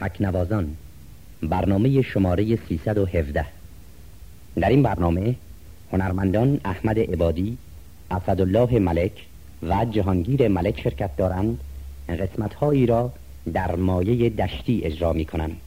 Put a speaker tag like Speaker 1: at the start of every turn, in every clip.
Speaker 1: تکنوازان برنامه شماره 317 در این برنامه هنرمندان احمد عبادی اسدالله ملک و جهانگیر ملک شرکت دارند قسمت هایی را در مایه دشتی اجرا می کنند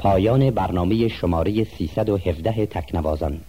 Speaker 1: پایان برنامه شماره 317 تکنوازان.